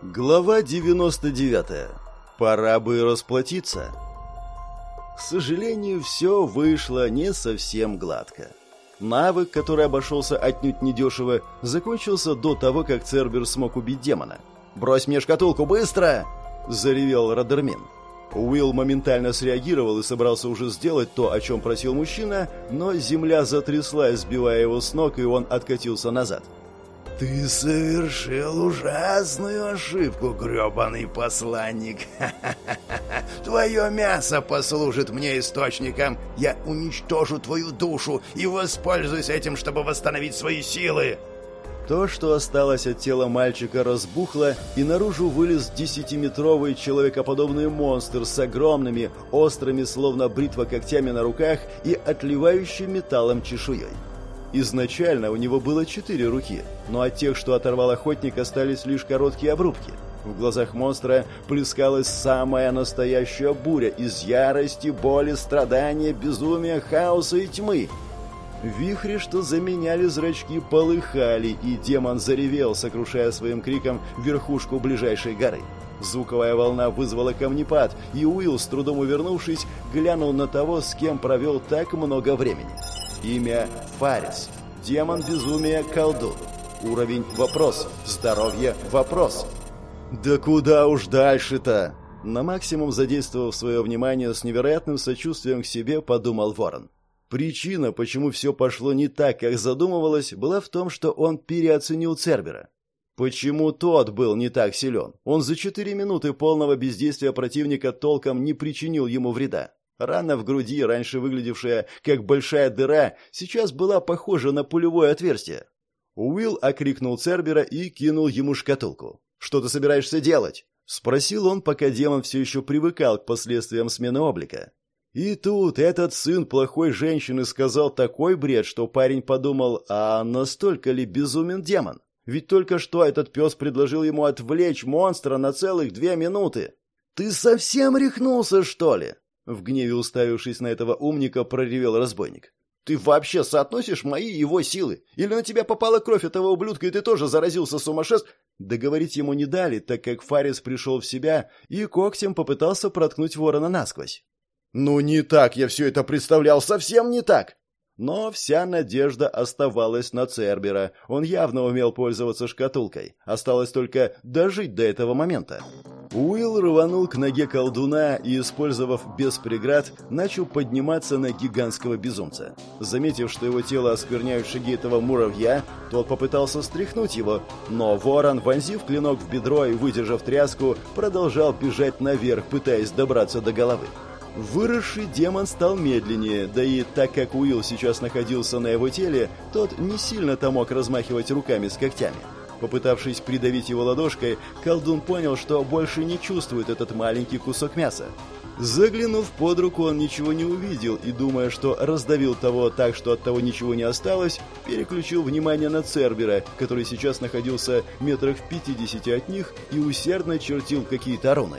Глава 99. Пора бы расплатиться. К сожалению, все вышло не совсем гладко. Навык, который обошелся отнюдь недешево, закончился до того, как Цербер смог убить демона. «Брось мне шкатулку, быстро!» – заревел Радермин. Уилл моментально среагировал и собрался уже сделать то, о чем просил мужчина, но земля затряслась, сбивая его с ног, и он откатился назад. «Ты совершил ужасную ошибку, грёбаный посланник! Твое мясо послужит мне источником! Я уничтожу твою душу и воспользуюсь этим, чтобы восстановить свои силы!» То, что осталось от тела мальчика, разбухло, и наружу вылез десятиметровый человекоподобный монстр с огромными, острыми, словно бритва когтями на руках и отливающий металлом чешуей. Изначально у него было четыре руки, но от тех, что оторвал охотник, остались лишь короткие обрубки. В глазах монстра плескалась самая настоящая буря из ярости, боли, страдания, безумия, хаоса и тьмы – Вихри, что заменяли зрачки, полыхали, и демон заревел, сокрушая своим криком верхушку ближайшей горы. Звуковая волна вызвала камнепад, и Уилл, с трудом увернувшись, глянул на того, с кем провел так много времени. Имя Фарис. Демон безумия колдун. Уровень вопрос. Здоровье вопрос. Да куда уж дальше-то? На максимум задействовав свое внимание с невероятным сочувствием к себе, подумал Ворон. Причина, почему все пошло не так, как задумывалось, была в том, что он переоценил Цербера. Почему тот был не так силен? Он за четыре минуты полного бездействия противника толком не причинил ему вреда. Рана в груди, раньше выглядевшая как большая дыра, сейчас была похожа на пулевое отверстие. Уилл окрикнул Цербера и кинул ему шкатулку. «Что ты собираешься делать?» — спросил он, пока демон все еще привыкал к последствиям смены облика. И тут этот сын плохой женщины сказал такой бред, что парень подумал, а настолько ли безумен демон? Ведь только что этот пес предложил ему отвлечь монстра на целых две минуты. «Ты совсем рехнулся, что ли?» В гневе уставившись на этого умника, проревел разбойник. «Ты вообще соотносишь мои и его силы? Или на тебя попала кровь этого ублюдка, и ты тоже заразился сумасшествием?» Договорить ему не дали, так как Фарис пришел в себя и когтем попытался проткнуть ворона насквозь. Ну, не так я все это представлял, совсем не так. Но вся надежда оставалась на Цербера. Он явно умел пользоваться шкатулкой. Осталось только дожить до этого момента. Уилл рванул к ноге колдуна и, использовав без преград, начал подниматься на гигантского безумца. Заметив, что его тело оскверняют шаги этого муравья, тот попытался стряхнуть его, но ворон, вонзив клинок в бедро и выдержав тряску, продолжал бежать наверх, пытаясь добраться до головы. Выросший демон стал медленнее, да и так как Уилл сейчас находился на его теле, тот не сильно-то мог размахивать руками с когтями. Попытавшись придавить его ладошкой, колдун понял, что больше не чувствует этот маленький кусок мяса. Заглянув под руку, он ничего не увидел и, думая, что раздавил того так, что от того ничего не осталось, переключил внимание на Цербера, который сейчас находился метрах в пятидесяти от них и усердно чертил какие-то руны.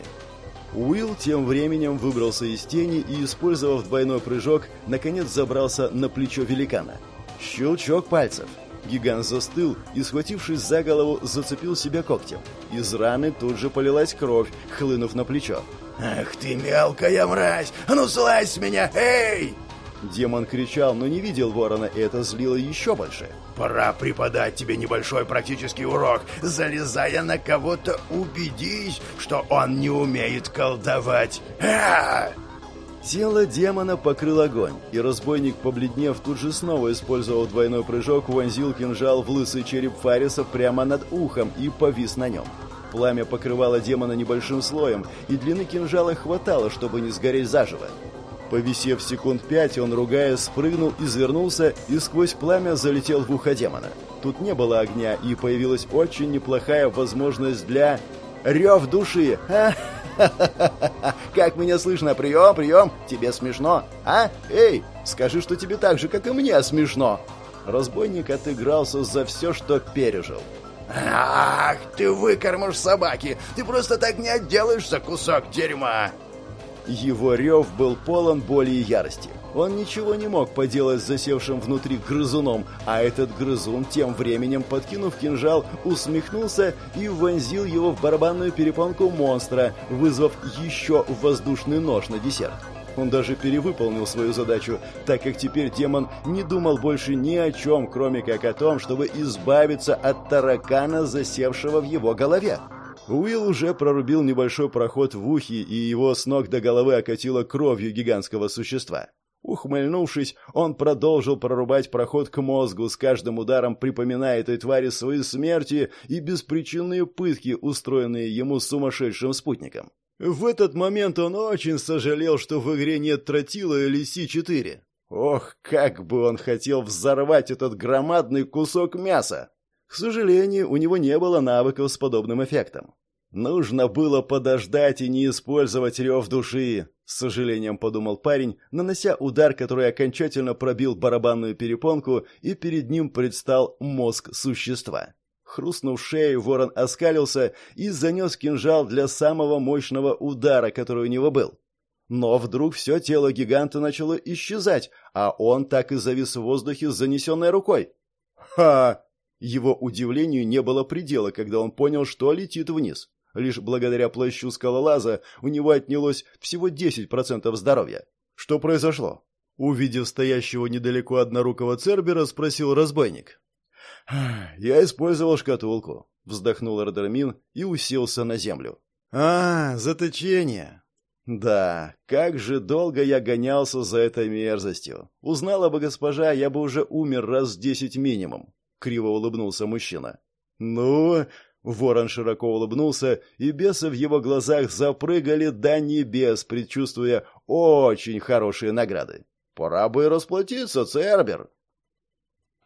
Уилл тем временем выбрался из тени и, использовав двойной прыжок, наконец забрался на плечо великана. Щелчок пальцев. Гигант застыл и, схватившись за голову, зацепил себя когтем. Из раны тут же полилась кровь, хлынув на плечо. «Ах ты мелкая мразь! А ну слазь с меня! Эй!» Демон кричал, но не видел ворона, и это злило еще больше. «Пора преподать тебе небольшой практический урок. Залезая на кого-то, убедись, что он не умеет колдовать. А Тело демона покрыл огонь, и разбойник, побледнев, тут же снова использовал двойной прыжок, вонзил кинжал в лысый череп Фариса прямо над ухом и повис на нем. Пламя покрывало демона небольшим слоем, и длины кинжала хватало, чтобы не сгореть заживо. Повисев секунд пять, он, ругаясь, спрыгнул, извернулся и сквозь пламя залетел в ухо демона. Тут не было огня, и появилась очень неплохая возможность для... Рев души! А? Как меня слышно? Прием, прием! Тебе смешно? А? Эй, скажи, что тебе так же, как и мне, смешно!» Разбойник отыгрался за все, что пережил. «Ах, ты выкормыш собаки! Ты просто так не отделаешься, кусок дерьма!» Его рев был полон боли и ярости. Он ничего не мог поделать с засевшим внутри грызуном, а этот грызун, тем временем, подкинув кинжал, усмехнулся и вонзил его в барабанную перепонку монстра, вызвав еще воздушный нож на десерт. Он даже перевыполнил свою задачу, так как теперь демон не думал больше ни о чем, кроме как о том, чтобы избавиться от таракана, засевшего в его голове. Уилл уже прорубил небольшой проход в ухе, и его с ног до головы окатило кровью гигантского существа. Ухмыльнувшись, он продолжил прорубать проход к мозгу, с каждым ударом припоминая этой твари свои смерти и беспричинные пытки, устроенные ему сумасшедшим спутником. В этот момент он очень сожалел, что в игре нет тротила или Си-4. Ох, как бы он хотел взорвать этот громадный кусок мяса! К сожалению, у него не было навыков с подобным эффектом. Нужно было подождать и не использовать рев души, с сожалением подумал парень, нанося удар, который окончательно пробил барабанную перепонку, и перед ним предстал мозг существа. Хрустнув шеей, ворон оскалился и занес кинжал для самого мощного удара, который у него был. Но вдруг все тело гиганта начало исчезать, а он так и завис в воздухе с занесенной рукой. «Ха!» Его удивлению не было предела, когда он понял, что летит вниз. Лишь благодаря плащу скалолаза у него отнялось всего 10% здоровья. Что произошло? Увидев стоящего недалеко однорукого Цербера, спросил разбойник. «Я использовал шкатулку», — вздохнул Родермин и уселся на землю. «А, заточение!» «Да, как же долго я гонялся за этой мерзостью. Узнала бы госпожа, я бы уже умер раз десять минимум», — криво улыбнулся мужчина. «Ну...» — ворон широко улыбнулся, и бесы в его глазах запрыгали до небес, предчувствуя очень хорошие награды. «Пора бы расплатиться, Цербер!»